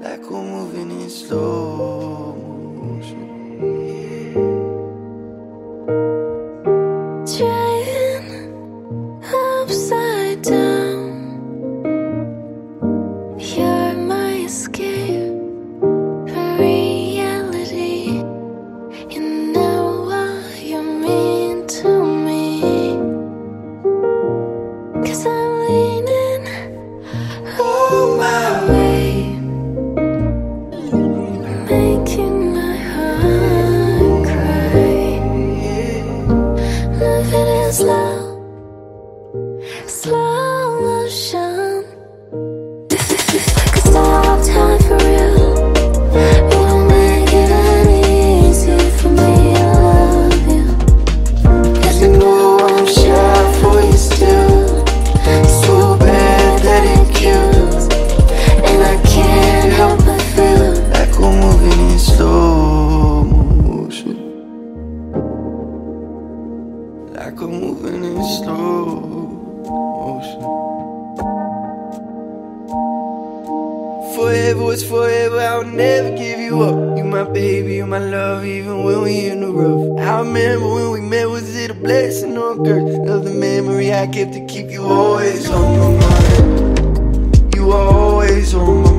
like we're moving in slow motion. Driving Living in slow, slow motion. Forever was forever, I'll never give you up. You my baby, you my love, even when we in the rough. I remember when we met, was it a blessing or a curse? Love the memory I kept to keep you always on my mind. You always on my mind.